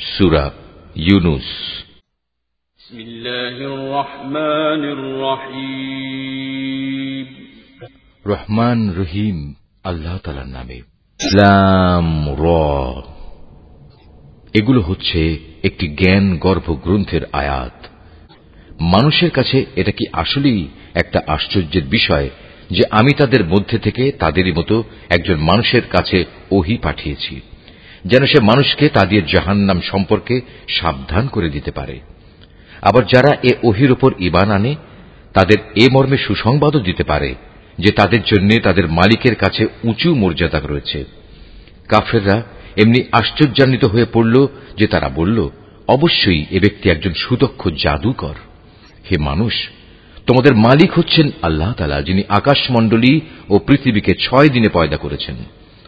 সুরা ইউনুস। রহমান রহিম। আল্লাহ তালার নামে। ইসলাম র। এগুলো হচ্ছে একটি জ্ঞান গর্ভ গ্রন্থের আয়াত। মানুষের কাছে এটা কি আসলেই একটা আশ্চর্যের বিষয় যে আমি তাদের মধ্যে থেকে তাদেরই মতো একজন মানুষের কাছে ওহি পাঠিয়েছি? যেন সে মানুষকে তাদের জাহান্নাম সম্পর্কে সাবধান করে দিতে পারে। আবার যারা এ ওহির ওপর ইবান আনে, তাদের এ মর্মে সুসংবাদও দিতে পারে যে তাদের জন্য তাদের মালিকের কাছে উঁচু মর্যাদা রয়েছে। কাফেররা এমনি আশ্চর্যান্বিত হয়ে পড়ল যে তারা বলল, অবশ্যই এ ব্যক্তি একজন সুদক্ষ জাদুকর। হে মানুষ, তোমাদের মালিক হচ্ছেন আল্লাহ তালা যিনি আকাশমণ্ডলী ও পৃথিবীকে ছয় দিনে পয়দা করেছেন।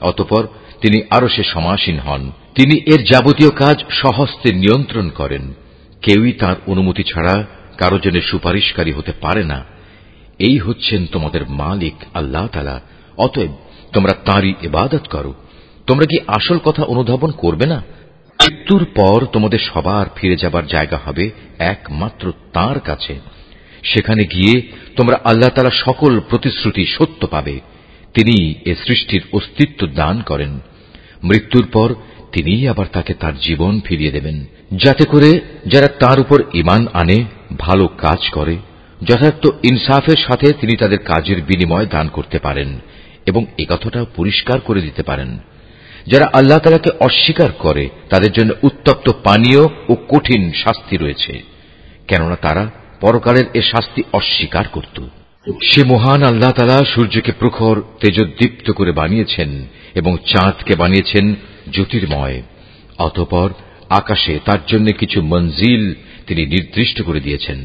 অতপর তিনি আরও সে সমাসীন হন। তিনি এর যাবতীয় কাজ সহস্তে নিয়ন্ত্রণ করেন। কেউই তার অনুমতি ছাড়া কারও জন্য সুপারিশকারী হতে পারে না। এই হচ্ছেন তোমাদের মালিক আল্লাহ তালা অতএব তোমরা তাঁরই ইবাদত করো। তোমরা কি আসল কথা অনুধাবন করবে না? মৃত্যুর পর তোমাদের সবার ফিরে যাবার জায়গা হবে একমাত্র তার কাছে। সেখানে গিয়ে তোমরা আল্লাহ তালা সকল প্রতিশ্রুতি সত্য পাবে। তিনি এ সৃষ্টির অস্তিত্ব দান করেন। মৃত্যুর পর তিনিই আবার তাকে তার জীবন ফিরিয়ে দেবেন। যাতে করে যারা তার উপর ইমান আনে, ভালো কাজ করে, যথার্থ ইনসাফের সাথে তিনি তাদের কাজের বিনিময় দান করতে পারেন এবং একথাটাও পরিষ্কার করে দিতে পারেন। যারা আল্লাহ তালাকে অস্বীকার করে, তাদের জন্য উত্তপ্ত পানীয় ও কঠিন শাস্তি রয়েছে। কেননা তারা পরকালের এ শাস্তি অস্বীকার করত। সে মহান আল্লাহ তালা সূর্যকে প্রখর, তেজোদ্দীপ্ত করে বানিয়েছেন এবং চাঁদকে বানিয়েছেন জ্যোতির্ময়। অতপর আকাশে তার জন্য কিছু মঞ্জিল তিনি নির্দিষ্ট করে দিয়েছেন,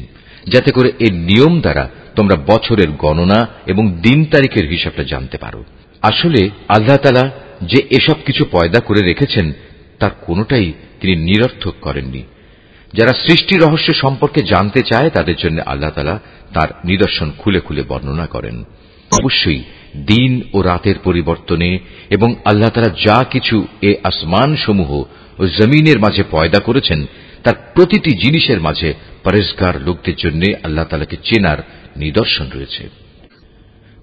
যাতে করে এর নিয়ম দ্বারা তোমরা বছরের গণনা এবং দিন তারিখের হিসাবটা জানতে পারো। আসলে আল্লাহ তালা যে এসব কিছু পয়দা করে রেখেছেন, তার কোনটাই তিনি নিরর্থক করেননি। যারা সৃষ্টি রহস্য সম্পর্কে জানতে চায়, তাদের জন্য আল্লাহ তালা তার নিদর্শন খুলে খুলে বর্ণনা করেন। অবশ্যই দিন ও রাতের পরিবর্তনে এবং আল্লাহ তালা যা কিছু এ আসমান সমূহ ও জমিনের মাঝে পয়দা করেছেন, তার প্রতিটি জিনিসের মাঝে পরেশগার লোকদের জন্য আল্লাহ তালাকে চেনার নিদর্শন রয়েছে।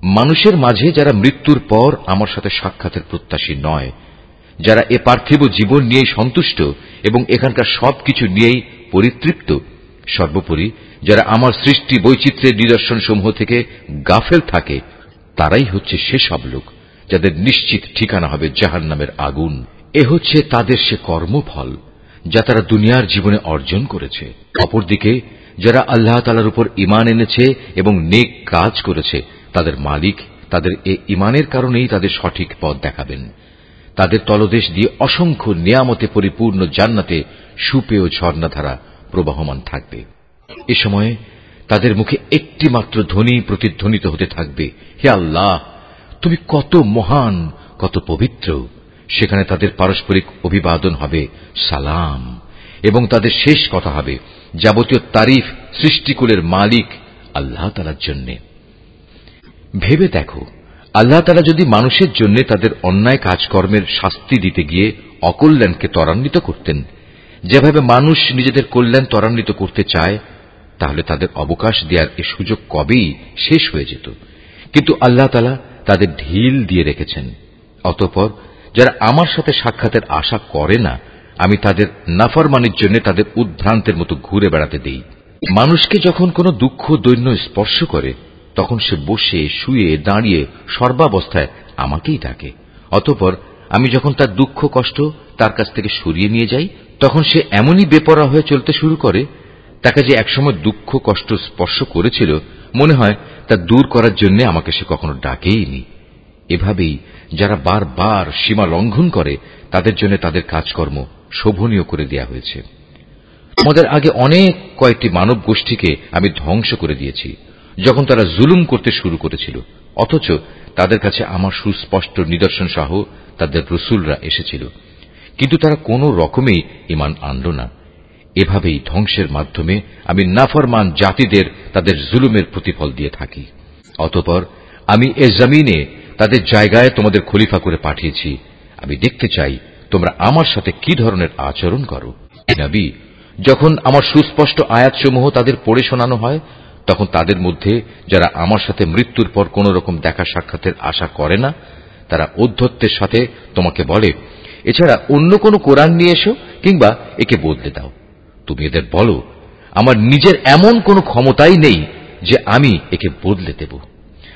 মানুষের মাঝে যারা মৃত্যুর পর আমার সাথে সাক্ষাতের প্রত্যাশী নয়, যারা এ পার্থিব জীবন নিয়েই সন্তুষ্ট এবং এখানকার সবকিছু নিয়েই পরিতৃপ্ত। সর্বোপরি, যারা আমার সৃষ্টি বৈচিত্র্যের নিদর্শন সমূহ থেকে গাফেল থাকে, তারাই হচ্ছে সেসব লোক, যাদের নিশ্চিত ঠিকানা হবে জাহান নামের আগুন। এ হচ্ছে তাদের সে কর্মফল, যা তারা দুনিয়ার জীবনে অর্জন করেছে। অপরদিকে, যারা আল্লাহ তালার উপর ইমান এনেছে এবং নেক কাজ করেছে, তাদের মালিক, তাদের এ ইমানের কারণেই তাদের সঠিক পথ দেখাবেন। তাদের তলদেশ দিয়ে অসংখ্য নিয়ামতে পরিপূর্ণ জান্নাতে সুপেয় ঝর্ণাধারা প্রবাহমান থাকবে। এ সময়ে তাদের মুখে একটি মাত্র ধ্বনি প্রতিধ্বনিত হতে থাকবে। হে আল্লাহ, তুমি কত মহান, কত পবিত্র। সেখানে তাদের পারস্পরিক অভিবাদন হবে, সালাম। এবং তাদের শেষ কথা হবে, যাবতীয় তারিফ সৃষ্টিকুলের মালিক আল্লাহ তালার জন্য। ভেবে দেখো আল্লাহ তালা যদি মানুষের জন্য তাদের অন্যায় কাজকর্মের শাস্তি দিতে গিয়ে অকল্যাণকে ত্বরান্বিত করতেন, যেভাবে মানুষ নিজেদের কল্যাণ ত্বরান্বিত করতে চায়, তাহলে তাদের অবকাশ দেওয়ার এ সুযোগ কবেই শেষ হয়ে যেত। কিন্তু আল্লাহ তালা তাদের ঢিল দিয়ে রেখেছেন। অতঃপর যারা আমার সাথে সাক্ষাতের আশা করে না, আমি তাদের নাফরমানির জন্য তাদের উদ্ভ্রান্তের মতো ঘুরে বেড়াতে দেই। মানুষকে যখন কোনো দুঃখ দৈন্য স্পর্শ করে তখন সে বসে, শুয়ে, দাঁড়িয়ে সর্বাবস্থায় আমাকেই ডাকে। অতপর আমি যখন তার দুঃখ, কষ্ট তার কাছ থেকে সরিয়ে নিয়ে যাই, তখন সে এমনই বেপরা হয়ে চলতে শুরু করে, তাকে যে একসময় দুঃখ, কষ্ট স্পর্শ করেছিল, মনে হয় তা দূর করার জন্য আমাকে সে কখনো ডাকেইনি। এভাবেই যারা বারবার সীমা লঙ্ঘন করে, তাদের জন্য তাদের কাজকর্ম শোভনীয় করে দেয়া হয়েছে। আমাদের আগে অনেক কয়েকটি মানব গোষ্ঠীকে আমি ধ্বংস করে দিয়েছি। যখন তারা জুলুম করতে শুরু করেছিল, অথচ তাদের কাছে আমার সুস্পষ্ট নিদর্শন সহ তাদের রসুলরা এসেছিল। কিন্তু তারা কোনো রকমেই ইমান আনল না। এভাবেই ধ্বংসের মাধ্যমে আমি নাফরমান জাতিদের তাদের জুলুমের প্রতিফল দিয়ে থাকি। অতপর আমি এ জমিনে তাদের জায়গায় তোমাদের খলিফা করে পাঠিয়েছি। আমি দেখতে চাই তোমরা আমার সাথে কি ধরনের আচরণ করো। যখন আমার সুস্পষ্ট আয়াতসমূহ তাদের পড়ে শোনানো হয় তখন তাদের মধ্যে যারা আমার সাথে মৃত্যুর পর কোন রকম দেখা সাক্ষাতের আশা করে না, তারা অধ্যত্বের সাথে তোমাকে বলে, এছাড়া অন্য কোনো কোরআন নিয়ে এসো কিংবা একে বদলে দাও। তুমি এদের বলো, আমার নিজের এমন কোনো ক্ষমতাই নেই যে আমি একে বদলে দেব।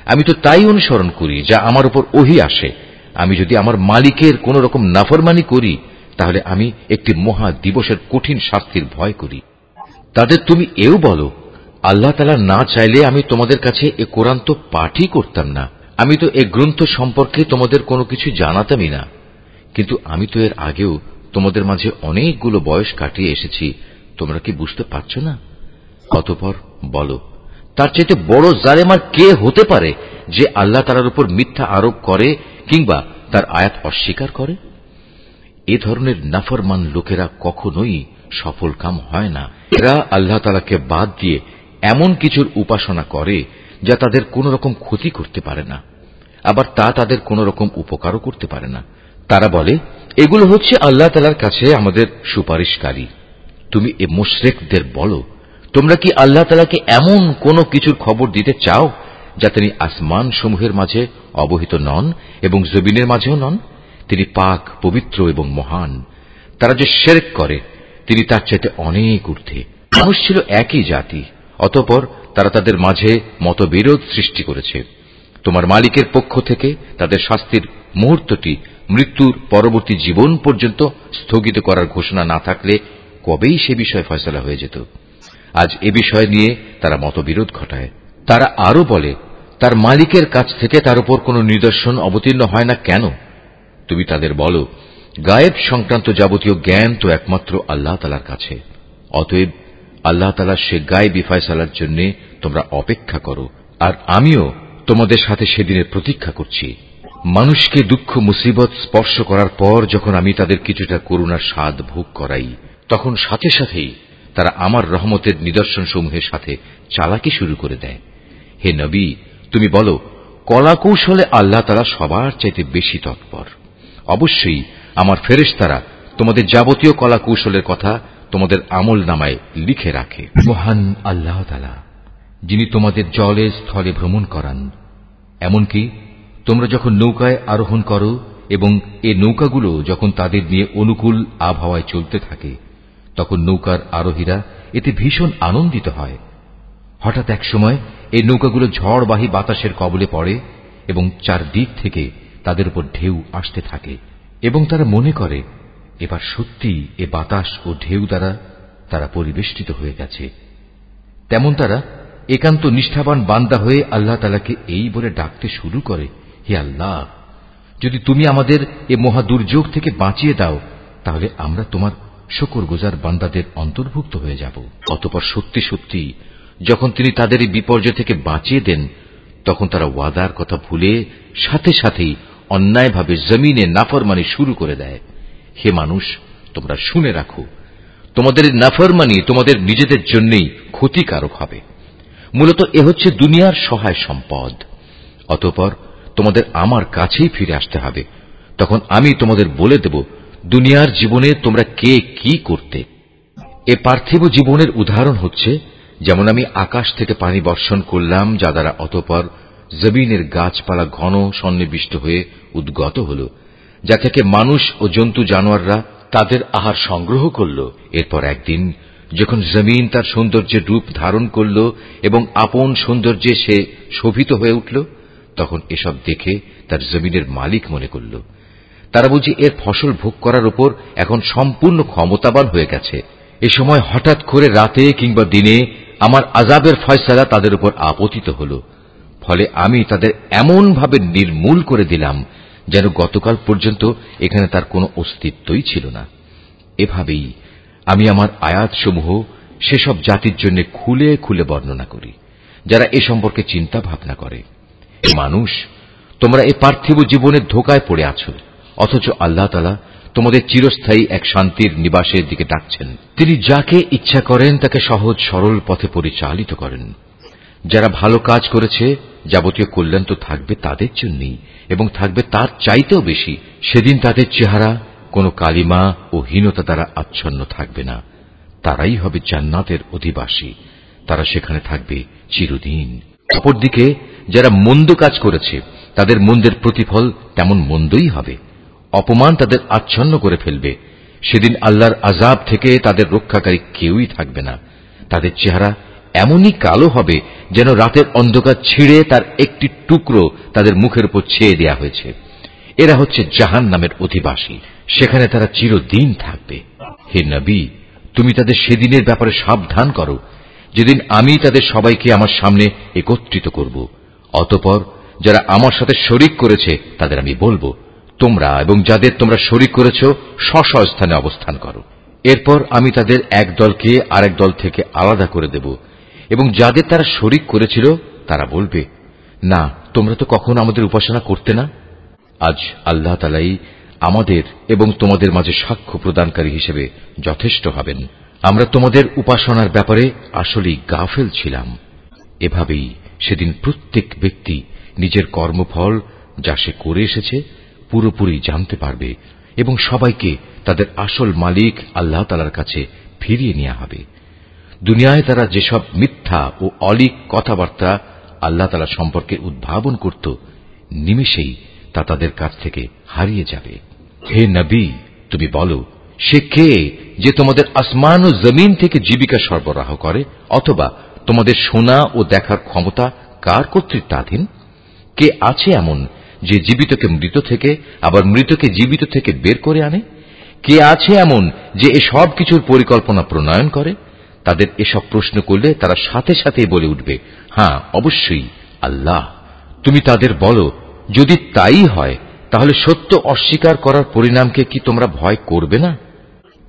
আমি তো তাই অনুসরণ করি যা আমার উপর ওহি আসে। আমি যদি আমার মালিকের কোন রকম নাফরমানি করি, তাহলে আমি একটি মহা দিবসের কঠিন শাস্তির ভয় করি। তাদের তুমি এও বলো আল্লাহ তালা না চাইলে আমি তোমাদের কাছে এ কোরআন তো পাঠই করতাম না। আমি তো এ গ্রন্থ সম্পর্কে তোমাদের কোনো কিছু জানাতামই না। কিন্তু আমি তো এর আগেও তোমাদের মাঝে অনেকগুলো বয়স কাটিয়ে এসেছি। তোমরা কি বুঝতে পারছ না? অতপর বলো, তার চাইতে বড় জালেমার কে হতে পারে যে আল্লাহ তালার উপর মিথ্যা আরোপ করে কিংবা তার আয়াত অস্বীকার করে? এ ধরনের নাফরমান লোকেরা কখনোই সফল কাম হয় না। এরা আল্লাহ তালাকে বাদ দিয়ে এমন কিছুর উপাসনা করে যা তাদের কোন রকম ক্ষতি করতে পারে না। আবার তা তাদের কোন রকম উপকারও করতে পারে না। তারা বলে, এগুলো হচ্ছে আল্লাহ তালার কাছে আমাদের সুপারিশকারী। তুমি এ মুশরেকদের বলো, তোমরা কি আল্লাহ তালাকে এমন কোন কিছুর খবর দিতে চাও যা তিনি আসমান সমূহের মাঝে অবহিত নন এবং জবিনের মাঝেও নন? তিনি পাক, পবিত্র এবং মহান। তারা যে শেরেক করে, তিনি তার চাইতে অনেক ঊর্ধ্বে। মানুষ ছিল একই জাতি। অতপর তারা তাদের মাঝে মতবিরোধ সৃষ্টি করেছে। তোমার মালিকের পক্ষ থেকে তাদের শাস্তির মুহূর্তটি মৃত্যুর পরবর্তী জীবন পর্যন্ত স্থগিত করার ঘোষণা না থাকলে কবেই সে বিষয়ে ফয়সলা হয়ে যেত? আজ এ বিষয় নিয়ে তারা মতবিরোধ ঘটায়। তারা আরও বলে, তার মালিকের কাছ থেকে তার উপর কোন নিদর্শন অবতীর্ণ হয় না কেন? তুমি তাদের বলো, গায়েব সংক্রান্ত যাবতীয় জ্ঞান তো একমাত্র আল্লাহ তালার কাছে। অতএব আল্লাহ তালা সে গায়ে ফয়সালার জন্য তোমরা অপেক্ষা করো। আর আমিও তোমাদের সাথে সেদিনের প্রতীক্ষা করছি। মানুষকে দুঃখ, মুসিবত স্পর্শ করার পর যখন আমি তাদের কিছুটা করুণার স্বাদ ভোগ করাই, তখন সাথে সাথেই তারা আমার রহমতের নিদর্শন সমূহের সাথে চালাকি শুরু করে দেয়। হে নবী, তুমি বলো কলা কৌশলে আল্লাহ তারা সবার চাইতে বেশি তৎপর। অবশ্যই আমার ফেরেশতারা তোমাদের যাবতীয় কলা কৌশলের কথা তোমাদের আমল নামায় লিখে রাখে। মহান আল্লাহ যিনি তোমাদের জলে, স্থলে ভ্রমণ করান। এমনকি তোমরা যখন নৌকায় আরোহণ করো এবং এ নৌকাগুলো যখন তাদের নিয়ে অনুকূল আবহাওয়ায় চলতে থাকে, তখন নৌকার আরোহীরা এতে ভীষণ আনন্দিত হয়। হঠাৎ এক সময় এই নৌকাগুলো ঝড়বাহী বাতাসের কবলে পড়ে এবং চারদিক থেকে তাদের উপর ঢেউ আসতে থাকে এবং তারা মনে করে এবার সত্যি এ বাতাস ও ঢেউ দ্বারা তারা পরিবেষ্টিত হয়ে গেছে। তেমন তারা একান্ত নিষ্ঠাবান বান্দা হয়ে আল্লাহ তালাকে এই বলে ডাকতে শুরু করে, হে আল্লাহ, যদি তুমি আমাদের এ মহা দুর্যোগ থেকে বাঁচিয়ে দাও, তাহলে আমরা তোমার শকর গোজার বান্দাদের অন্তর্ভুক্ত হয়ে যাব। অতপর সত্যি সত্যি যখন তিনি তাদের এই বিপর্যয় থেকে বাঁচিয়ে দেন, তখন তারা ওয়াদার কথা ভুলে সাথে সাথেই অন্যায়ভাবে জমিনে নাফরমানি শুরু করে দেয়। হে মানুষ, তোমরা শুনে রাখো, তোমাদের নাফরমানি তোমাদের নিজেদের জন্যই ক্ষতিকারক হবে। মূলত এ হচ্ছে দুনিয়ার সহায় সম্পদ। অতপর তোমাদের আমার কাছেই ফিরে আসতে হবে। তখন আমি তোমাদের বলে দেব, দুনিয়ার জীবনে তোমরা কে কি করতে। এ পার্থিব জীবনের উদাহরণ হচ্ছে, যেমন আমি আকাশ থেকে পানি বর্ষণ করলাম, যা দ্বারা অতপর জমিনের গাছপালা ঘন সন্নিবিষ্ট হয়ে উদ্গত হল। যা থেকে মানুষ ও জন্তু জানোয়াররা তাদের আহার সংগ্রহ করল। এরপর একদিন, যখন জমিন তার সৌন্দর্যের রূপ ধারণ করল এবং আপন সৌন্দর্যে সে শোভিত হয়ে উঠল, তখন এসব দেখে তার জমিনের মালিক মনে করল, তারা বুঝি এর ফসল ভোগ করার উপর এখন সম্পূর্ণ ক্ষমতাবান হয়ে গেছে। এ সময় হঠাৎ করে রাতে কিংবা দিনে আমার আজাবের ফয়সালা তাদের উপর আপতিত হল। ফলে আমি তাদের এমনভাবে নির্মূল করে দিলাম যেন গতকাল পর্যন্ত এখানে তার কোনো অস্তিত্বই ছিল না। এভাবেই আমি আমার আয়াতসমূহ সেসব জাতির জন্য খুলে খুলে বর্ণনা করি, যারা এ সম্পর্কে চিন্তা ভাবনা করে। মানুষ, তোমরা এ পার্থিব জীবনের ধোকায় পড়ে আছো, অথচ আল্লাহ তালা তোমাদের চিরস্থায়ী এক শান্তির নিবাসের দিকে ডাকছেন। তিনি যাকে ইচ্ছা করেন তাকে সহজ সরল পথে পরিচালিত করেন। যারা ভালো কাজ করেছে যাবতীয় কল্যাণ তো থাকবে তাদের জন্যই, এবং থাকবে তার চাইতেও বেশি। সেদিন তাদের চেহারা, কোনো কালিমা ও হীনতা দ্বারা আচ্ছন্ন থাকবে না। তারাই হবে জান্নাতের অধিবাসী। তারা সেখানে থাকবে চিরদিন। অপরদিকে, যারা মন্দ কাজ করেছে, তাদের মন্দের প্রতিফল তেমন মন্দই হবে। অপমান তাদের আচ্ছন্ন করে ফেলবে। সেদিন আল্লাহর আজাব থেকে তাদের রক্ষাকারী কেউই থাকবে না। তাদের চেহারা এমনই কালো হবে যেন রাতের অন্ধকার ছিঁড়ে তার একটি টুকরো তাদের মুখের উপর ছেয়ে দেয়া হয়েছে। এরা হচ্ছে জাহান নামের অধিবাসী। সেখানে তারা চিরদিন থাকবে। হে নবী, তুমি তাদের সেদিনের ব্যাপারে সাবধান করো। যেদিন আমি তাদের সবাইকে আমার সামনে একত্রিত করব, অতপর যারা আমার সাথে শরিক করেছে তাদের আমি বলব, তোমরা এবং যাদের তোমরা শরিক করেছ স্থানে অবস্থান করো। এরপর আমি তাদের এক দলকে আরেক দল থেকে আলাদা করে দেব। এবং যাদের তারা শরিক করেছিল, তারা বলবে, না, তোমরা তো কখনো আমাদের উপাসনা করতে না। আজ আল্লাহ তালাই আমাদের এবং তোমাদের মাঝে সাক্ষ্য প্রদানকারী হিসেবে যথেষ্ট হবেন। আমরা তোমাদের উপাসনার ব্যাপারে আসলেই গাফেল ছিলাম। এভাবেই সেদিন প্রত্যেক ব্যক্তি নিজের কর্মফল যা সে করে এসেছে পুরোপুরি জানতে পারবে এবং সবাইকে তাদের আসল মালিক আল্লাহ তালার কাছে ফিরিয়ে নেওয়া হবে। দুনিয়ায় তারা যেসব মিথ্যা ও অলিক কথাবার্তা আল্লাহ তালা সম্পর্কে উদ্ভাবন করত, নিমেষেই তা তাদের কাছ থেকে হারিয়ে যাবে। হে নবী, তুমি বলো, সে কে যে তোমাদের আসমান ও জমিন থেকে জীবিকা সরবরাহ করে, অথবা তোমাদের শোনা ও দেখার ক্ষমতা কার কর্তৃত্বাধীন? কে আছে এমন যে জীবিতকে মৃত থেকে, আবার মৃতকে জীবিত থেকে বের করে আনে? কে আছে এমন যে এ কিছুর পরিকল্পনা প্রণয়ন করে? তাদের এসব প্রশ্ন করলে তারা সাথে সাথে বলে উঠবে হ্যাঁ অবশ্যই, আল্লাহ। তুমি তাদের বলো, যদি তাই হয়, তাহলে সত্য অস্বীকার করার পরিণামকে কি তোমরা ভয় করবে না?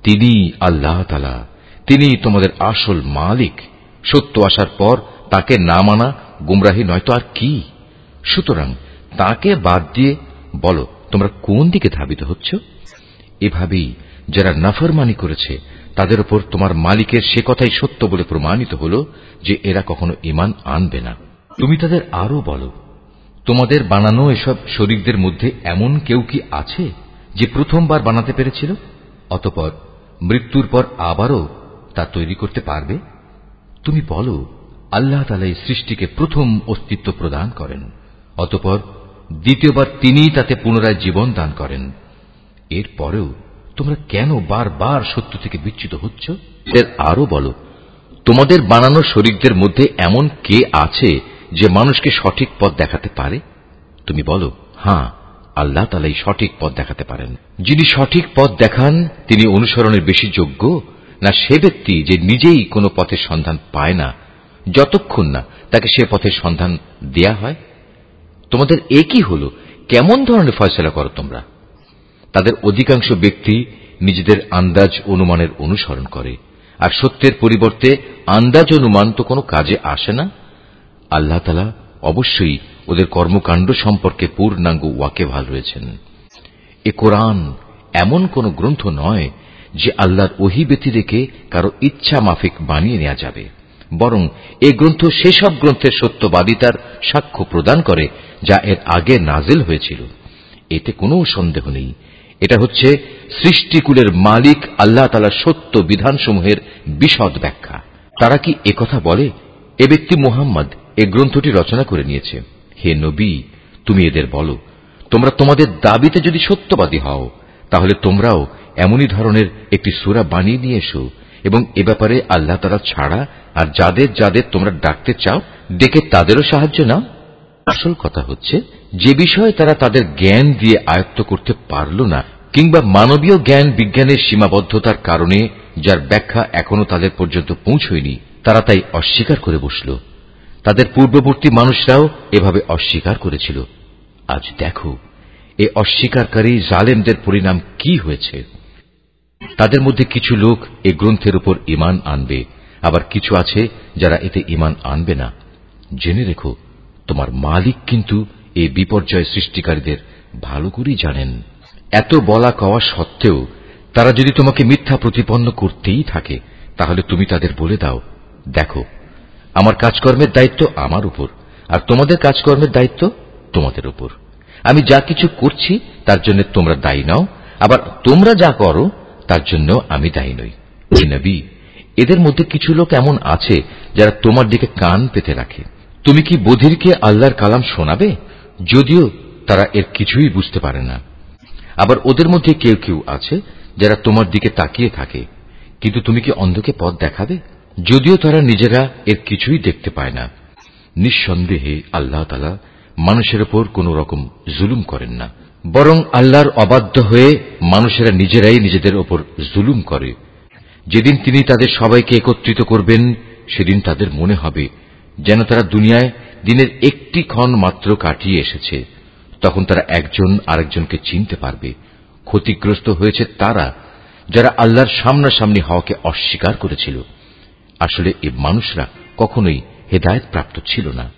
তিনি আল্লাহ তালা তিনি তোমাদের আসল মালিক। সত্য আসার পর তাকে না মানা গুমরাহি নয়তো আর কি? সুতরাং তাকে বাদ দিয়ে বলো, তোমরা কোন দিকে ধাবিত হচ্ছ? এভাবেই যারা নাফরমানি করেছে তাদের উপর তোমার মালিকের সে কথাই সত্য বলে প্রমাণিত হল যে এরা কখনো ইমান আনবে না। তুমি তাদের আরও বলো, তোমাদের বানানো এসব শরীরদের মধ্যে এমন কেউ কি আছে যে প্রথমবার বানাতে পেরেছিল? অতপর মৃত্যুর পর আবারও তা তৈরি করতে পারবে? তুমি বলো, আল্লাহ তালা এই সৃষ্টিকে প্রথম অস্তিত্ব প্রদান করেন। অতপর দ্বিতীয়বার তিনি তাতে পুনরায় জীবন দান করেন। এর পরেও তোমরা কেন বারবার সত্য থেকে বিচ্যুত হচ্ছ? এর আরও বলো, তোমাদের বানানো শরীরদের মধ্যে এমন কে আছে যে মানুষকে সঠিক পথ দেখাতে পারে? তুমি বলো হ্যাঁ আল্লাহ তালাই সঠিক পথ দেখাতে পারেন। যিনি সঠিক পথ দেখান, তিনি অনুসরণের বেশি যোগ্য, না সে ব্যক্তি যে নিজেই কোনো পথের সন্ধান পায় না, যতক্ষণ না তাকে সে পথের সন্ধান দেয়া হয়? তোমাদের একই হল? কেমন ধরনের ফয়সলা করো তোমরা? তাদের অধিকাংশ ব্যক্তি নিজেদের আন্দাজ অনুমানের অনুসরণ করে। আর সত্যের পরিবর্তে আন্দাজ অনুমান তো কোনো কাজে আসে না। আল্লাহ তালা অবশ্যই ওদের কর্মকাণ্ড সম্পর্কে পূর্ণাঙ্গ ওয়াকেভাল রয়েছেন। এ কোরআন এমন কোন গ্রন্থ নয় যে আল্লাহর ওহি ব্যতি রেখে কারও ইচ্ছা মাফিক বানিয়ে নেওয়া যাবে। বরং এ গ্রন্থ সেসব গ্রন্থের সত্যবাদিতার সাক্ষ্য প্রদান করে যা এর আগে নাজেল হয়েছিল। এতে কোনো সন্দেহ নেই এটা হচ্ছে সৃষ্টিকুলের মালিক আল্লাহ তালা সত্য বিধানসমূহের বিশদ ব্যাখ্যা। তারা কি একথা বলে? এ ব্যক্তি মুহাম্মদ, এ গ্রন্থটি রচনা করে নিয়েছে। হে নবী, তুমি এদের বলো। তোমরা তোমাদের দাবিতে যদি সত্যবাদী হও, তাহলে তোমরাও এমনই ধরনের একটি সুরা বানিয়ে নিয়ে এসো এবং এ ব্যাপারে আল্লাহ তারা ছাড়া আর যাদের যাদের তোমরা ডাকতে চাও, ডেকে তাদেরও সাহায্য নাও। আসল কথা হচ্ছে, যে বিষয়ে তারা তাদের জ্ঞান দিয়ে আয়ত্ত করতে পারল না, কিংবা মানবীয় জ্ঞান বিজ্ঞানের সীমাবদ্ধতার কারণে, যার ব্যাখ্যা এখনও তাদের পর্যন্ত পৌঁছয়নি, তারা তাই অস্বীকার করে বসল। তাদের পূর্ববর্তী মানুষরাও এভাবে অস্বীকার করেছিল। আজ দেখো, এ অস্বীকারী জালেমদের পরিণাম কি হয়েছে। তাদের মধ্যে কিছু লোক এ গ্রন্থের উপর ইমান আনবে, আবার কিছু আছে যারা এতে ইমান আনবে না। জেনে রেখো তোমার মালিক কিন্তু এই বিপর্যয় সৃষ্টিকারীদের ভালো করেই জানেন। এত বলা কওয়া সত্ত্বেও তারা যদি তোমাকে মিথ্যা প্রতিপন্ন করতেই থাকে, তাহলে তুমি তাদের বলে দাও, দেখো, আমার কাজকর্মের দায়িত্ব আমার উপর, আর তোমাদের কাজকর্মের দায়িত্ব তোমাদের উপর। আমি যা কিছু করছি, তার জন্য তোমরা দায়ী নাও, আবার তোমরা যা করো, তার জন্য আমি দায়ী নই। নবী, এদের মধ্যে কিছু লোক এমন আছে, যারা তোমার দিকে কান পেতে রাখে। তুমি কি বধিরকে আল্লাহর কালাম শোনাবে? যদিও তারা এর কিছুই বুঝতে পারে না। আবার ওদের মধ্যে কেউ কেউ আছে যারা তোমার দিকে তাকিয়ে থাকে। কিন্তু তুমি কি অন্ধকে পথ দেখাবে? যদিও তারা নিজেরা এর কিছুই দেখতে পায় না। নিঃসন্দেহে আল্লাহ তালা মানুষের ওপর কোন রকম জুলুম করেন না। বরং আল্লাহর অবাধ্য হয়ে মানুষেরা নিজেরাই নিজেদের ওপর জুলুম করে। যেদিন তিনি তাদের সবাইকে একত্রিত করবেন, সেদিন তাদের মনে হবে যেন তারা দুনিয়ায় দিনের একটি ক্ষণ মাত্র কাটিয়ে এসেছে। তখন তারা একজন আরেকজনকে চিনতে পারবে। ক্ষতিগ্রস্ত হয়েছে তারা, যারা আল্লাহর সামনাসামনি হওয়াকে অস্বীকার করেছিল। আসলে এ মানুষরা কখনোই হেদায়ত প্রাপ্ত ছিল না।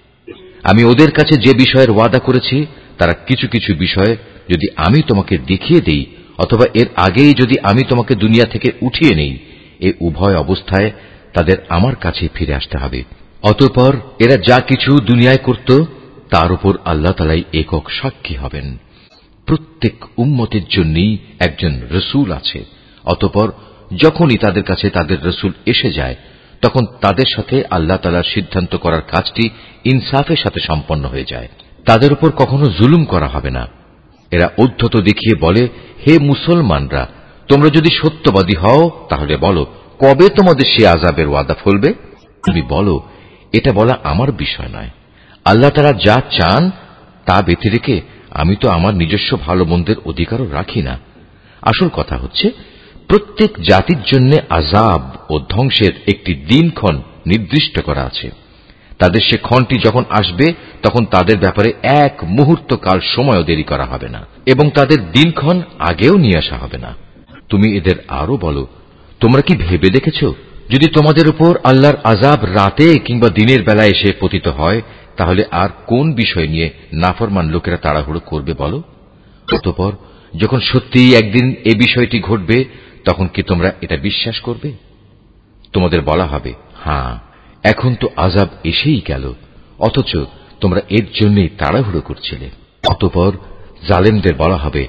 আমি ওদের কাছে যে বিষয়ের ওয়াদা করেছি, তারা কিছু কিছু বিষয় যদি আমি তোমাকে দেখিয়ে দেই, অথবা এর আগেই যদি আমি তোমাকে দুনিয়া থেকে উঠিয়ে নেই, এ উভয় অবস্থায় তাদের আমার কাছে ফিরে আসতে হবে। অতঃপর এরা যা কিছু দুনিয়ায় করত, তার উপর আল্লাহ তালাই একক সাক্ষী হবেন। প্রত্যেক উম্মতের জন্যই একজন রসুল আছে। অতঃপর যখনই তাদের কাছে তাদের রসুল এসে যায়, তখন তাদের সাথে আল্লাহ তালার সিদ্ধান্ত করার কাজটি ইনসাফের সাথে সম্পন্ন হয়ে যায়। তাদের উপর কখনো জুলুম করা হবে না। এরা অধ্যত দেখিয়ে বলে, হে মুসলমানরা, তোমরা যদি সত্যবাদী হও, তাহলে বলো, কবে তোমাদের সে আজাবের ওয়াদা ফলবে? তুমি বলো এটা বলা আমার বিষয় নয়। আল্লাহ তারা যা চান, তা বেঁধে রেখে আমি তো আমার নিজস্ব ভালো মন্দের অধিকারও রাখি না। আসল কথা হচ্ছে, প্রত্যেক জাতির জন্য আজাব ও ধ্বংসের একটি দিনক্ষণ নির্দিষ্ট করা আছে। তাদের সে ক্ষণটি যখন আসবে, তখন তাদের ব্যাপারে এক মুহূর্ত কাল সময়ও দেরি করা হবে না এবং তাদের দিনক্ষণ আগেও নিয়ে আসা হবে না। তুমি এদের আরও বলো, তোমরা কি ভেবে দেখেছ? যদি তোমাদের উপর আল্লাহর আজাব রাতে কিংবা দিনের বেলা এসে পতিত হয়, তাহলে আর কোন বিষয় নিয়ে নাফরমান লোকেরা তাড়াহুড়ো করবে বলো? অতপর যখন সত্যিই একদিন এ বিষয়টি ঘটবে, তখন কি তোমরা এটা বিশ্বাস করবে? তোমাদের বলা হবে হ্যাঁ এখন তো আজাব এসেই গেল, অথচ তোমরা এর জন্যই তাড়াহুড়ো করছিলে। অতপর জালেমদের বলা হবে,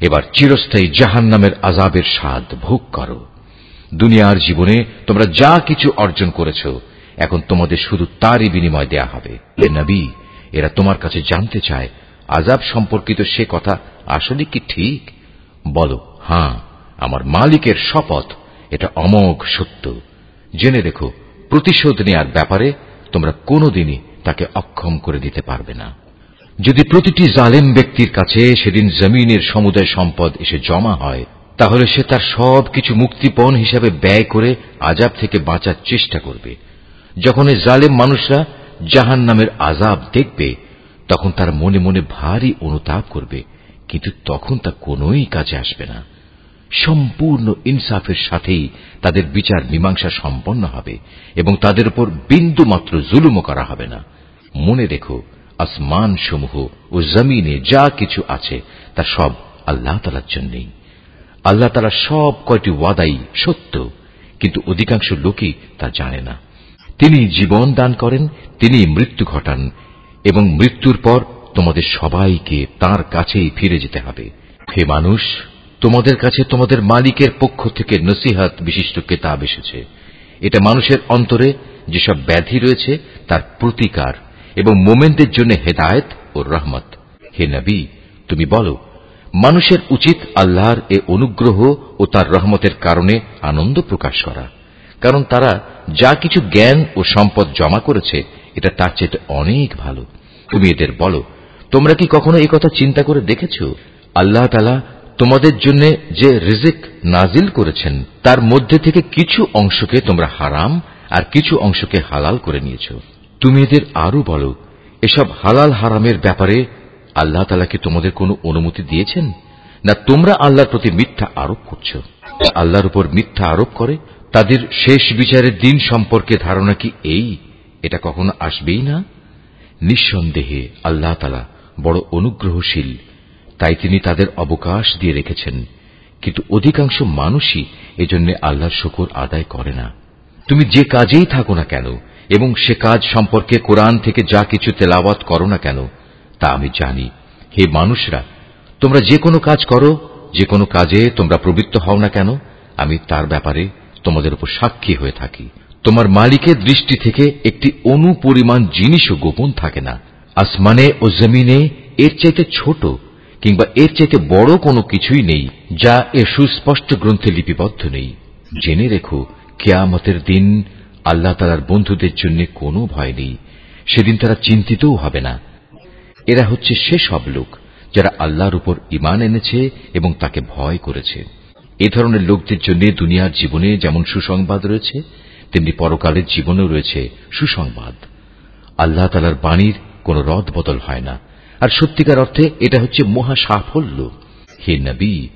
এবার চিরস্থায়ী জাহান নামের আজাবের স্বাদ ভোগ করো। দুনিয়ার জীবনে তোমরা যা কিছু অর্জন করেছ, এখন তোমাদের শুধু তারই বিনিময় দেয়া হবে। এ নবী, এরা তোমার কাছে জানতে চায় আজাব সম্পর্কিত সে কথা আসলে কি ঠিক? বলো হ্যাঁ আমার মালিকের শপথ, এটা অমোঘ সত্য। জেনে রেখো, প্রতিশোধ নেয়ার ব্যাপারে তোমরা কোনোদিনই তাকে অক্ষম করে দিতে পারবে না। যদি প্রতিটি জালেম ব্যক্তির কাছে সেদিন জমিনের সমুদায় সম্পদ এসে জমা হয় তাহলে সে তার সব কিছু মুক্তিপণ হিসাবে ব্যয় করে আজাব থেকে বাঁচার চেষ্টা করবে। যখন এই জালেম মানুষরা জাহান নামের আজাব দেখবে, তখন তার মনে মনে ভারী অনুতাপ করবে, কিন্তু তখন তা কোনোই কাজে আসবে না। সম্পূর্ণ ইনসাফের সাথেই তাদের বিচার মীমাংসা সম্পন্ন হবে এবং তাদের উপর বিন্দু মাত্র জুলুমও করা হবে না। মনে রেখো আসমান সমূহ ও জমিনে যা কিছু আছে, তা সব আল্লাহ তালার জন্যই। আল্লাহ তারা সব কয়টি ওয়াদাই সত্য, কিন্তু অধিকাংশ লোকই তা জানে না। তিনি জীবন দান করেন, তিনি মৃত্যু ঘটান, এবং মৃত্যুর পর তোমাদের সবাইকে তার কাছেই ফিরে যেতে হবে। হে মানুষ, তোমাদের কাছে তোমাদের মালিকের পক্ষ থেকে নসিহাত বিশিষ্ট কেতাব এসেছে। এটা মানুষের অন্তরে যেসব ব্যাধি রয়েছে, তার প্রতিকার এবং মোমেনদের জন্য হেদায়ত ও রহমত। হে নবী, তুমি বলো মানুষের উচিত আল্লাহর এ অনুগ্রহ ও তার রহমতের কারণে আনন্দ প্রকাশ করা। কারণ তারা যা কিছু জ্ঞান ও সম্পদ জমা করেছে, এটা তার চেয়ে অনেক ভালো। তুমি এদের বলো, তোমরা কি কখনো কথা চিন্তা করে দেখেছ? আল্লাহ তালা তোমাদের জন্য যে রিজিক নাজিল করেছেন, তার মধ্যে থেকে কিছু অংশকে তোমরা হারাম আর কিছু অংশকে হালাল করে নিয়েছ। তুমি এদের আরও বলো, এসব হালাল হারামের ব্যাপারে আল্লাহ তালা কি তোমাদের কোনো অনুমতি দিয়েছেন? না, তোমরা আল্লাহর প্রতি মিথ্যা আরোপ করছ। আল্লাহর উপর মিথ্যা আরোপ করে, তাদের শেষ বিচারের দিন সম্পর্কে ধারণা কি এই? এটা কখনো আসবেই না? নিঃসন্দেহে আল্লাহ তালা বড় অনুগ্রহশীল, তাই তিনি তাদের অবকাশ দিয়ে রেখেছেন। কিন্তু অধিকাংশ মানুষই এজন্য আল্লাহর শকর আদায় করে না। তুমি যে কাজেই থাকো না কেন, এবং সে কাজ সম্পর্কে কোরআন থেকে যা কিছু তেলাওয়াত করো না কেন তা আমি জানি। হে মানুষরা, তোমরা যে কোনো কাজ করো, যে কোনো কাজে তোমরা প্রবৃত্ত হও না কেন, আমি তার ব্যাপারে তোমাদের উপর সাক্ষী হয়ে থাকি। তোমার মালিকের দৃষ্টি থেকে একটি অনুপরিমাণ জিনিসও গোপন থাকে না। আসমানে ও জমিনে এর চাইতে ছোট কিংবা এর চাইতে বড় কোনো কিছুই নেই, যা এ সুস্পষ্ট গ্রন্থে লিপিবদ্ধ নেই। জেনে রেখো, কেয়ামতের দিন আল্লাহ তালার বন্ধুদের জন্য কোনো ভয় নেই। সেদিন তারা চিন্তিতও হবে না। এরা হচ্ছে সে সব লোক যারা আল্লাহর উপর ইমান এনেছে এবং তাকে ভয় করেছে। এ ধরনের লোকদের জন্য দুনিয়ার জীবনে যেমন সুসংবাদ রয়েছে, তেমনি পরকালের জীবনেও রয়েছে সুসংবাদ। আল্লাহ তালার বাণীর কোন রদ বদল হয় না। আর সত্যিকার অর্থে এটা হচ্ছে মহা সাফল্য। হে নবী,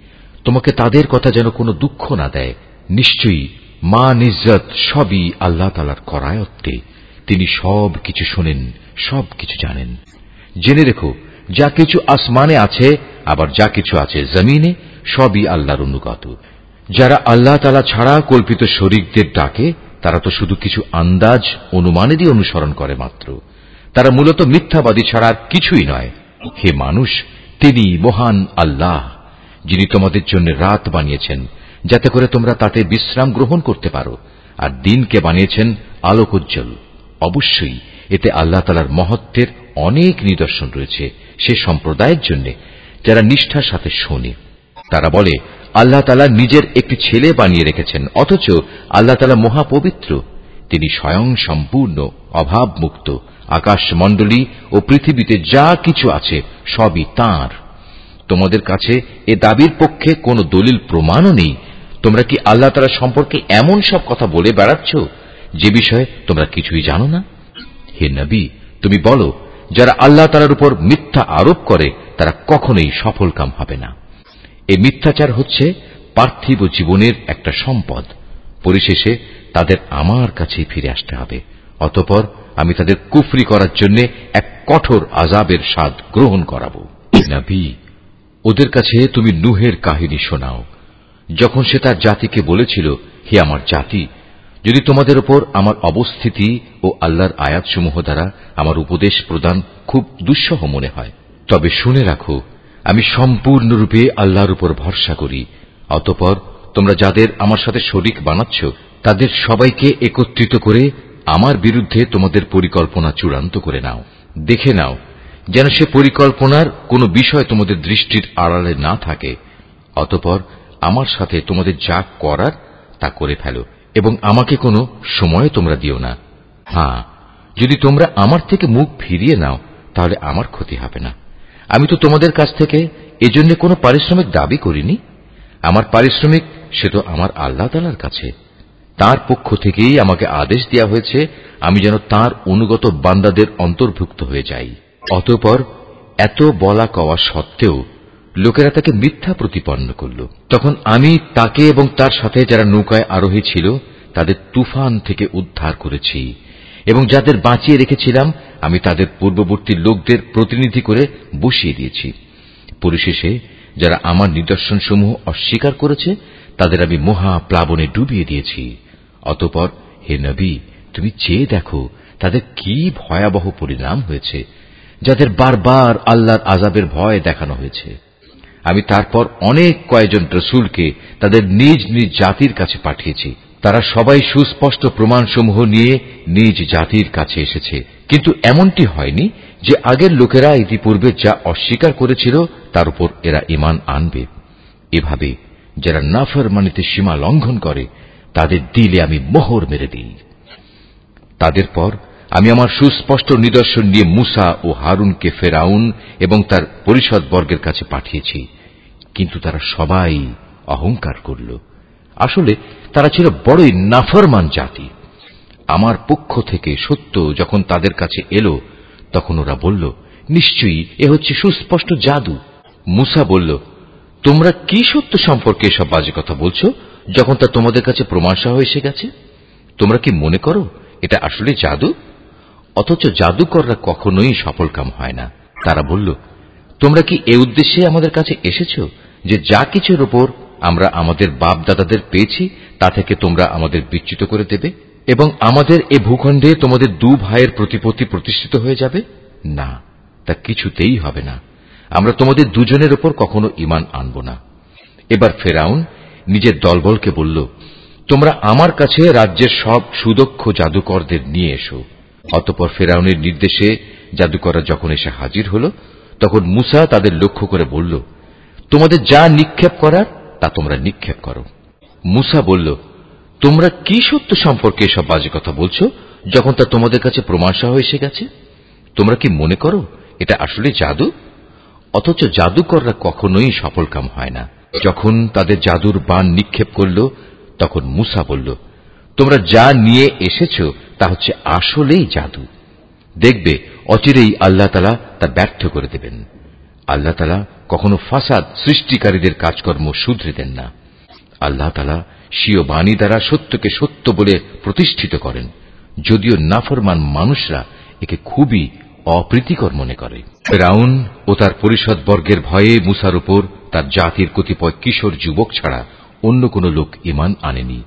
তোমাকে তাদের কথা যেন কোনো দুঃখ না দেয়। নিশ্চয়ই মা নিজাত সবই আল্লাহ তালার করায়ত্তে। তিনি সব কিছু শোনেন সব কিছু জানেন। জেনে রেখো, যা কিছু আসমানে আছে, আবার যা কিছু আছে জমিনে, সবই আল্লাহর অনুগত। যারা আল্লাহ তালা ছাড়া কল্পিত শরিকদের ডাকে, তারা তো শুধু কিছু আন্দাজ, অনুমানেরই অনুসরণ করে মাত্র। তারা মূলত মিথ্যাবাদী ছাড়া আর কিছুই নয়। হে মানুষ, তিনি মহান আল্লাহ, যিনি তোমাদের জন্য রাত বানিয়েছেন, যাতে করে তোমরা তাতে বিশ্রাম গ্রহণ করতে পারো, আর দিনকে বানিয়েছেন আলোক উজ্জ্বল অবশ্যই এতে আল্লাহ তালার মহত্বের অনেক নিদর্শন রয়েছে সে সম্প্রদায়ের জন্য, যারা নিষ্ঠার সাথে শোনে। তারা বলে, আল্লাহ তালা নিজের একটি ছেলে বানিয়ে রেখেছেন, অথচ আল্লাহ তালা মহাপবিত্র। তিনি স্বয়ং সম্পূর্ণ, অভাবমুক্ত, আকাশমণ্ডলী ও পৃথিবীতে যা কিছু আছে সবই তাঁর। তোমাদের কাছে এ দাবির পক্ষে কোনো দলিল প্রমাণও নেই। তোমরা কি আল্লাহ তালা সম্পর্কে এমন সব কথা বলে বেড়াচ্ছ? যে বিষয়ে তোমরা কিছুই জানো না? হে নবী, তুমি বলো যারা আল্লাহ তালার উপর মিথ্যা আরোপ করে, তারা কখনোই সফলকাম হবে না। এই মিথ্যাচার হচ্ছে পার্থিব জীবনের একটা সম্পদ। পরিশেষে তাদের আমার কাছেই ফিরে আসতে হবে। অতপর আমি তাদের কুফরি করার জন্য এক কঠোর আজাবের স্বাদ গ্রহণ করাব। ওদের কাছে তুমি নুহের কাহিনী শোনাও। যখন সে তার জাতিকে বলেছিল, হে আমার জাতি যদি তোমাদের ওপর আমার অবস্থিতি ও আল্লাহর আয়াতসমূহ দ্বারা আমার উপদেশ প্রদান খুব দুঃসহ মনে হয়। তবে শুনে রাখো, আমি সম্পূর্ণরূপে আল্লাহর উপর ভরসা করি। অতপর তোমরা যাদের আমার সাথে শরিক বানাচ্ছ, তাদের সবাইকে একত্রিত করে আমার বিরুদ্ধে তোমাদের পরিকল্পনা চূড়ান্ত করে নাও। দেখে নাও, যেন সে পরিকল্পনার কোনো বিষয় তোমাদের দৃষ্টির আড়ালে না থাকে। অতপর আমার সাথে তোমাদের যা করার তা করে ফেলো। এবং আমাকে কোনো সময় তোমরা দিও না। হ্যাঁ যদি তোমরা আমার থেকে মুখ ফিরিয়ে নাও, তাহলে আমার ক্ষতি হবে না। আমি তো তোমাদের কাছ থেকে এজন্য কোনো পারিশ্রমিক দাবি করিনি। আমার পারিশ্রমিক, সে তো আমার আল্লাহ তালার কাছে। তার পক্ষ থেকেই আমাকে আদেশ দেওয়া হয়েছে, আমি যেন তার অনুগত বান্দাদের অন্তর্ভুক্ত হয়ে যাই। অতঃপর এত বলা কওয়া সত্ত্বেও লোকেরা তাকে মিথ্যা প্রতিপন্ন করল। তখন আমি, তাকে এবং তার সাথে যারা নৌকায় আরোহী ছিল, তাদের তুফান থেকে উদ্ধার করেছি। এবং যাদের বাঁচিয়ে রেখেছিলাম, আমি তাদের পূর্ববর্তী লোকদের প্রতিনিধি করে বসিয়ে দিয়েছি। পরিশেষে, যারা আমার নিদর্শনসমূহ অস্বীকার করেছে, তাদের আমি মহা প্লাবনে ডুবিয়ে দিয়েছি। অতপর, হে নবী, তুমি চেয়ে দেখো, তাদের কি ভয়াবহ পরিণাম হয়েছে, যাদের বারবার আল্লাহর আজাবের ভয় দেখানো হয়েছে। আমি তারপর অনেক কয়েকজন রসুলকে তাদের নিজ নিজ জাতির কাছে পাঠিয়েছি। তারা সবাই সুস্পষ্ট প্রমাণসমূহ নিয়ে নিজ জাতির কাছে এসেছে। কিন্তু এমনটি হয়নি যে আগের লোকেরা ইতিপূর্বে যা অস্বীকার করেছিল, তার উপর এরা ইমান আনবে। এভাবে যারা নাফর মানিতে সীমা লঙ্ঘন করে, তাদের দিলে আমি মোহর মেরে দিই। তাদের পর আমি আমার সুস্পষ্ট নিদর্শন নিয়ে মুসা ও হারুনকে ফেরাউন এবং তার পরিষদ বর্গের কাছে পাঠিয়েছি। কিন্তু তারা সবাই অহংকার করল। আসলে তারা ছিল বড়ই নাফরমান জাতি। আমার পক্ষ থেকে সত্য যখন তাদের কাছে এলো, তখন ওরা বলল, নিশ্চয়ই এ হচ্ছে সুস্পষ্ট জাদু। মুসা বলল, তোমরা কি সত্য সম্পর্কে এসব বাজে কথা বলছো যখন তা তোমাদের কাছে প্রমাণসহ এসে গেছে? তোমরা কি মনে করো এটা আসলে জাদু? অথচ জাদুকররা কখনোই সফলকাম হয় না। তারা বলল, তোমরা কি এ উদ্দেশ্যে আমাদের কাছে এসেছ যে যা কিছুর ওপর আমরা আমাদের বাপ দাদাদের পেয়েছি, তা থেকে তোমরা আমাদের বিচ্যুত করে দেবে? এবং আমাদের এ ভূখণ্ডে তোমাদের দু ভাইয়ের প্রতিপত্তি প্রতিষ্ঠিত হয়ে যাবে? না, তা কিছুতেই হবে না। আমরা তোমাদের দুজনের ওপর কখনো ইমান আনব না। এবার ফেরাউন নিজের দলবলকে বলল, তোমরা আমার কাছে রাজ্যের সব সুদক্ষ জাদুকরদের নিয়ে এসো। অতপর ফেরাউনের নির্দেশে জাদুকররা যখন এসে হাজির হল, তখন মুসা তাদের লক্ষ্য করে বলল, তোমাদের যা নিক্ষেপ করার, তা তোমরা নিক্ষেপ করো। মুসা বলল, তোমরা কি সত্য সম্পর্কে এসব বাজে কথা বলছো, যখন তা তোমাদের কাছে প্রমাণসহ এসে গেছে? তোমরা কি মনে করো, এটা আসলে জাদু? অথচ জাদুকররা কখনোই সফলকাম হয় না। যখন তাদের জাদুর বান নিক্ষেপ করল, তখন মুসা বলল, তোমরা যা নিয়ে এসেছ তা হচ্ছে আসলেই জাদু। দেখবে অচিরেই আল্লাহ তালা তা ব্যর্থ করে দেবেন। আল্লাহ তালা কখনো ফাসাদ সৃষ্টিকারীদের কাজকর্ম শুধরে দেন না। আল্লাহ তালা স্বীয় বাণী দ্বারা সত্যকে সত্য বলে প্রতিষ্ঠিত করেন। যদিও নাফরমান মানুষরা একে খুবই অপ্রীতিকর মনে করে। রাউন ও তার পরিষদ বর্গের ভয়ে মুসার উপর তার জাতির কতিপয় কিশোর যুবক ছাড়া অন্য কোন লোক ইমান আনেনি।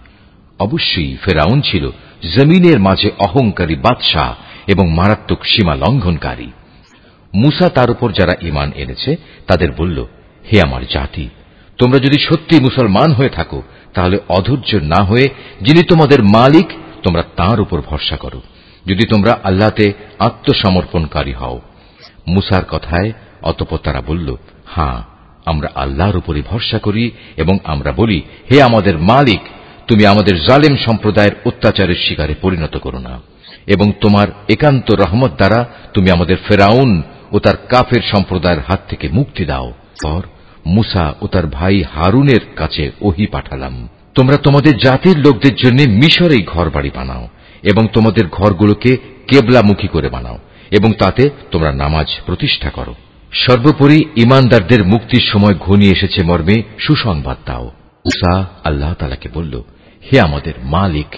অবশ্যই ফেরাউন ছিল জমিনের মাঝে অহংকারী বাদশাহ এবং মারাত্মক সীমা লঙ্ঘনকারী। মুসা তার উপর যারা ইমান এনেছে, তাদের বলল, হে আমার জাতি, তোমরা যদি সত্যি মুসলমান হয়ে থাকো, তাহলে অধৈর্য না হয়ে যিনি তোমাদের মালিক, তোমরা তার উপর ভরসা করো। যদি তোমরা আল্লাহতে আত্মসমর্পণকারী হও। মুসার কথায় অতপর তারা বলল হ্যাঁ আমরা আল্লাহর উপরই ভরসা করি এবং আমরা বলি, হে আমাদের মালিক তুমি আমাদের জালেম সম্প্রদায়ের অত্যাচারের শিকারে পরিণত করো না। এবং তোমার একান্ত রহমত দ্বারা তুমি আমাদের ফেরাউন ও তার কাফের সম্প্রদায়ের হাত থেকে মুক্তি দাও। পর মুসা ও তার ভাই হারুনের কাছে ওহি পাঠালাম। তোমরা তোমাদের জাতির লোকদের জন্য মিশরেই ঘর বাড়ি বানাও এবং তোমাদের ঘরগুলোকে কেবলামুখী করে বানাও এবং তাতে তোমরা নামাজ প্রতিষ্ঠা করো। সর্বোপরি ইমানদারদের মুক্তির সময় ঘনিয়ে এসেছে মর্মে সুসংবাদ দাও। উসা আল্লাহ তালাকে বলল হে আমাদের মালিক,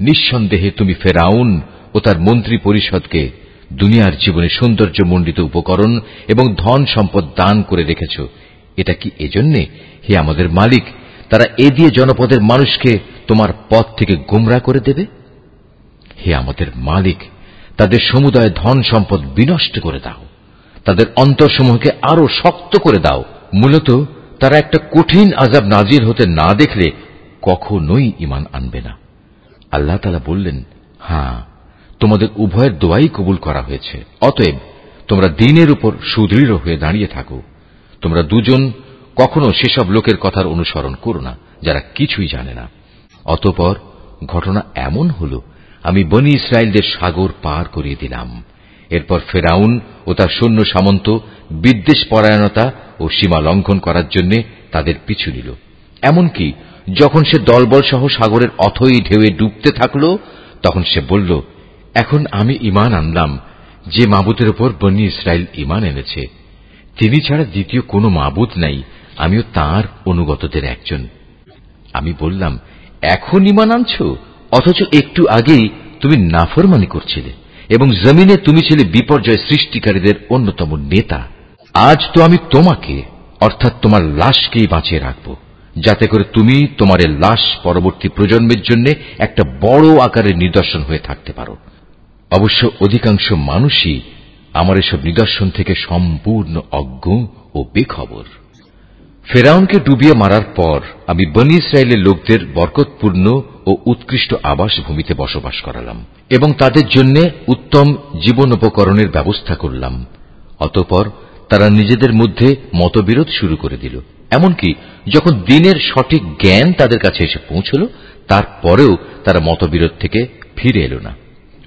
নিঃসন্দেহে তুমি ফেরাউন ও তার মন্ত্রী পরিষদকে দুনিয়ার জীবনে সৌন্দর্য মণ্ডিত উপকরণ এবং ধন সম্পদ দান করে রেখেছ। এটা কি এজন্যে? হে আমাদের মালিক, তারা এ দিয়ে জনপদের মানুষকে তোমার পথ থেকে গুমরা করে দেবে? হে আমাদের মালিক, তাদের সমুদায় ধন সম্পদ বিনষ্ট করে দাও। তাদের অন্তরসমূহকে আরও শক্ত করে দাও। মূলত তারা একটা কঠিন আজাব নাজির হতে না দেখলে কখনোই ইমান আনবে না। আল্লাহ তালা বললেন হ্যাঁ তোমাদের উভয়ের দোয়াই কবুল করা হয়েছে। অতএব তোমরা দিনের উপর সুদৃঢ় হয়ে দাঁড়িয়ে থাকো। তোমরা দুজন কখনো সেসব লোকের কথার অনুসরণ করো না, যারা কিছুই জানে না। অতপর ঘটনা এমন হল, আমি বনি ইসরায়েলদের সাগর পার করিয়ে দিলাম। এরপর ফেরাউন ও তার সৈন্য সামন্ত বিদ্বেষ পরায়ণতা ও সীমা লঙ্ঘন করার জন্য তাদের পিছু নিল। এমনকি যখন সে দলবল সহ সাগরের অথই ঢেউয়ে ডুবতে থাকল, তখন সে বলল, এখন আমি ইমান আনলাম। যে মাবুদের উপর বনি ইসরায়েল ইমান এনেছে, তিনি ছাড়া দ্বিতীয় কোনো মাবুদ নাই, আমিও তার অনুগতদের একজন। আমি বললাম, এখন ইমান আনছ? অথচ একটু আগেই তুমি নাফরমানি করছিলে, এবং জমিনে তুমি ছিলে বিপর্যয় সৃষ্টিকারীদের অন্যতম নেতা। আজ তো আমি তোমাকে, অর্থাৎ তোমার লাশকেই বাঁচিয়ে রাখব। যাতে করে তুমি তোমার লাশ পরবর্তী প্রজন্মের জন্য একটা বড় আকারের নিদর্শন হয়ে থাকতে পারো। অবশ্য অধিকাংশ মানুষই আমার এসব নিদর্শন থেকে সম্পূর্ণ অজ্ঞ ও বেখবর। ফেরাউনকে ডুবিয়ে মারার পর আমি বনি ইসরায়েলের লোকদের বরকতপূর্ণ ও উৎকৃষ্ট আবাস ভূমিতে বসবাস করালাম এবং তাদের জন্য উত্তম জীবন উপকরণের ব্যবস্থা করলাম। অতপর তারা নিজেদের মধ্যে মতবিরোধ শুরু করে দিল। এমনকি যখন দিনের সঠিক জ্ঞান তাদের কাছে এসে পৌঁছল, তারপরেও তারা মতবিরোধ থেকে ফিরে এল না।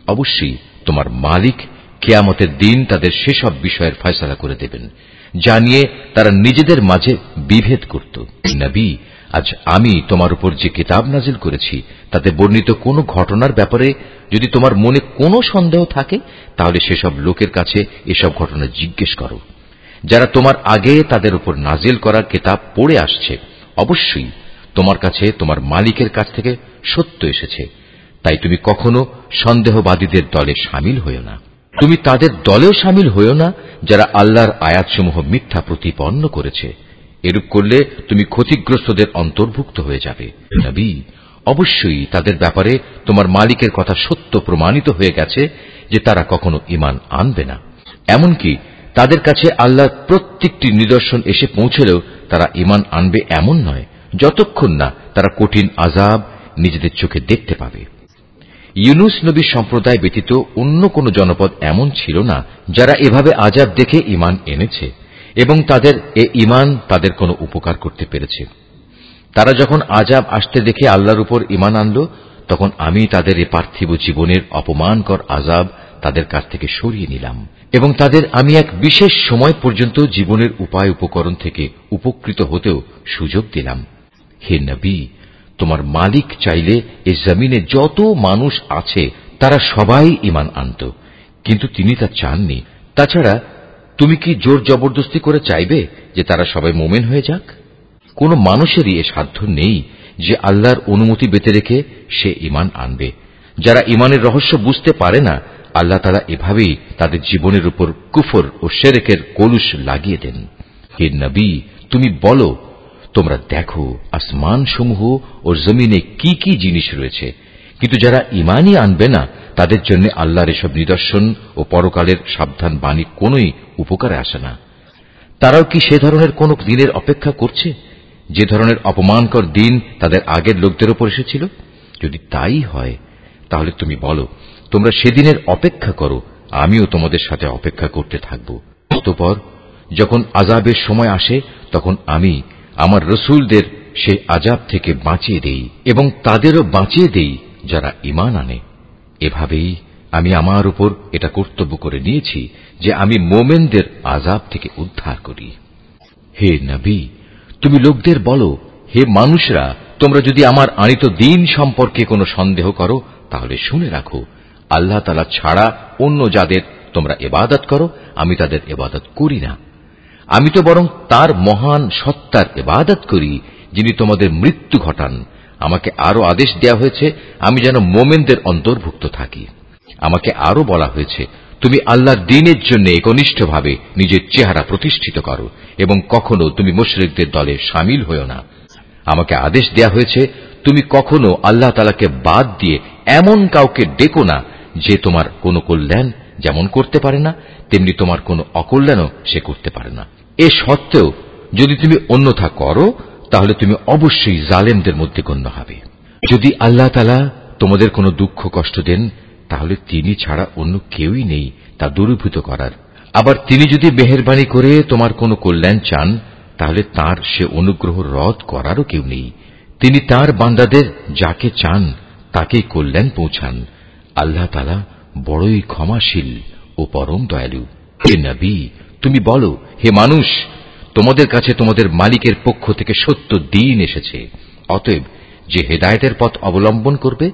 অবশ্যই তোমার মালিক কেয়ামতের দিন তাদের সেসব বিষয়ের ফয়সলা করে দেবেন, যা নিয়ে তারা নিজেদের মাঝে বিভেদ করত। নবী, আজ আমি তোমার উপর যে কিতাব নাজিল করেছি, তাতে বর্ণিত কোনো ঘটনার ব্যাপারে যদি তোমার মনে কোনো সন্দেহ থাকে, তাহলে সেসব লোকের কাছে এসব ঘটনা জিজ্ঞেস করো। যারা তোমার আগে তাদের উপর নাজিল করার কিতাব পড়ে আসছে, অবশ্যই তোমার কাছে তোমার মালিকের কাছ থেকে সত্য এসেছে। তাই তুমি কখনো সন্দেহবাদীদের দলে সামিল হয়েও না। তুমি তাদের দলেও সামিল হয়েও না যারা আল্লাহর আয়াতসমূহ মিথ্যা প্রতিপন্ন করেছে। এরূপ করলে তুমি ক্ষতিগ্রস্তদের অন্তর্ভুক্ত হয়ে যাবে। নবী, অবশ্যই তাদের ব্যাপারে তোমার মালিকের কথা সত্য প্রমাণিত হয়ে গেছে যে তারা কখনো ইমান আনবে না। এমনকি তাদের কাছে আল্লাহর প্রত্যেকটি নিদর্শন এসে পৌঁছলেও তারা ইমান আনবে এমন নয়, যতক্ষণ না তারা কঠিন আজাব নিজেদের চোখে দেখতে পাবে। ইউনুস নবীর সম্প্রদায় ব্যতীত অন্য কোন জনপদ এমন ছিল না যারা এভাবে আজাব দেখে ইমান এনেছে এবং তাদের এ ইমান তাদের কোনো উপকার করতে পেরেছে। তারা যখন আজাব আসতে দেখে আল্লাহর উপর ইমান আনল, তখন আমি তাদের এ পার্থিব জীবনের অপমানকর আজাব তাদের কাছ থেকে সরিয়ে নিলাম। এবং তাদের আমি এক বিশেষ সময় পর্যন্ত জীবনের উপায় উপকরণ থেকে উপকৃত হতেও সুযোগ দিলাম। হে নবী, তোমার মালিক চাইলে এ জমিনে যত মানুষ আছে, তারা সবাই ইমান আনত। কিন্তু তিনি তা চাননি। তাছাড়া, তুমি কি জোর জবরদস্তি করে চাইবে যে তারা সবাই মোমেন হয়ে যাক? কোন মানুষেরই এ সাধ্য নেই যে আল্লাহর অনুমতি বেঁধে রেখে সে ইমান আনবে। যারা ইমানের রহস্য বুঝতে পারে না আল্লাহ তারা এভাবেই তাদের জীবনের উপর কুফর ও শেরেকের কলুষ লাগিয়ে দেন। হে নবী, তুমি বলো, তোমরা দেখো আসমান সমূহ ও জমিনে কি কি জিনিস রয়েছে। কিন্তু যারা ইমানই আনবে না, তাদের জন্য আল্লাহর এসব নিদর্শন ও পরকালের সাবধান বাণী কোনই উপকারে আসে না। তারাও কি সে ধরনের কোন দিনের অপেক্ষা করছে? যে ধরনের অপমানকর দিন তাদের আগের লোকদের ওপর এসেছিল? যদি তাই হয়, তাহলে তুমি বলো তোমরা সেদিনের অপেক্ষা করো, আমিও তোমাদের সাথে অপেক্ষা করতে থাকব। অতপর, যখন আজাবের সময় আসে, তখন আমি আমার রসুলদের সেই আজাব থেকে বাঁচিয়ে দেই এবং তাদেরও বাঁচিয়ে দেই যারা ইমান আনে। এভাবেই আমি আমার উপর এটা কর্তব্য করে নিয়েছি যে আমি মোমেনদের আজাব থেকে উদ্ধার করি। হে নবী, তুমি লোকদের বলো, হে মানুষরা, তোমরা যদি আমার আনিত দিন সম্পর্কে কোনো সন্দেহ করো, তাহলে শুনে রাখো আল্লাহ তালা ছাড়া অন্য যাদের তোমরা এবাদত করো, আমি তাদের এবাদত করি না। আমি তো বরং তার মহান সত্তার এবাদত করি, যিনি তোমাদের মৃত্যু ঘটান। আমাকে আরও আদেশ দেয়া হয়েছে, আমি যেন মোমেনদের অন্তর্ভুক্ত থাকি। আমাকে আরও বলা হয়েছে, তুমি আল্লাহর দিনের জন্য একনিষ্ঠভাবে নিজের চেহারা প্রতিষ্ঠিত করো, এবং কখনো তুমি মুশরিকদের দলে সামিল হও না। আমাকে আদেশ দেয়া হয়েছে, তুমি কখনো আল্লাহ তালাকে বাদ দিয়ে এমন কাউকে ডেকো না যে তোমার কোনো কল্যাণ যেমন করতে পারে না, তেমনি তোমার কোনো অকল্যাণও সে করতে পারে না। এ সত্ত্বেও যদি তুমি অন্যথা করো, তাহলে তুমি অবশ্যই জালেমদের মধ্যে গণ্য হবে। যদি আল্লাহ তালা তোমাদের কোনো দুঃখ কষ্ট দেন, তাহলে তিনি ছাড়া অন্য কেউই নেই তা দূরীভূত করার। আবার তিনি যদি মেহরবানি করে তোমার কোনো কল্যাণ চান, তাহলে তার সে অনুগ্রহ রদ করারও কেউ নেই। তিনি তার বান্দাদের যাকে চান, তাকেই কল্যাণ পৌঁছান। আল্লাহ তালা বড়ই ক্ষমাশীল ও পরম দয়ালু। হে নবী, তুমি বলো, হে মানুষ, তোমাদের কাছে তোমাদের মালিকের পক্ষ থেকে সত্য দিন এসেছে। অতএব যে হেদায়তের পথ অবলম্বন করবে,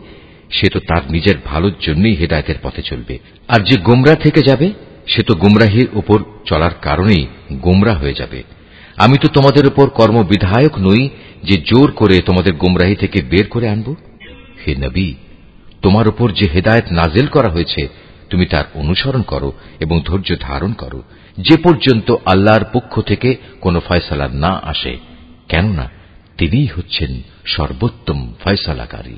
সে তো তার নিজের ভালোর জন্যই হেদায়তের পথে চলবে। আর যে গুমরা থেকে যাবে, সে তো গুমরাহির উপর চলার কারণেই গুমরা হয়ে যাবে। আমি তো তোমাদের উপর কর্মবিধায়ক নই যে জোর করে তোমাদের গুমরাহি থেকে বের করে আনব। হে নবী তোমার উপর যে হেদায়ত নাজেল করা হয়েছে, তুমি তার অনুসরণ করো এবং ধৈর্য ধারণ করো। যে পর্যন্ত আল্লাহর পক্ষ থেকে কোনো ফয়সালা না আসে, কেননা তিনিই হচ্ছেন সর্বোত্তম ফয়সালাকারী।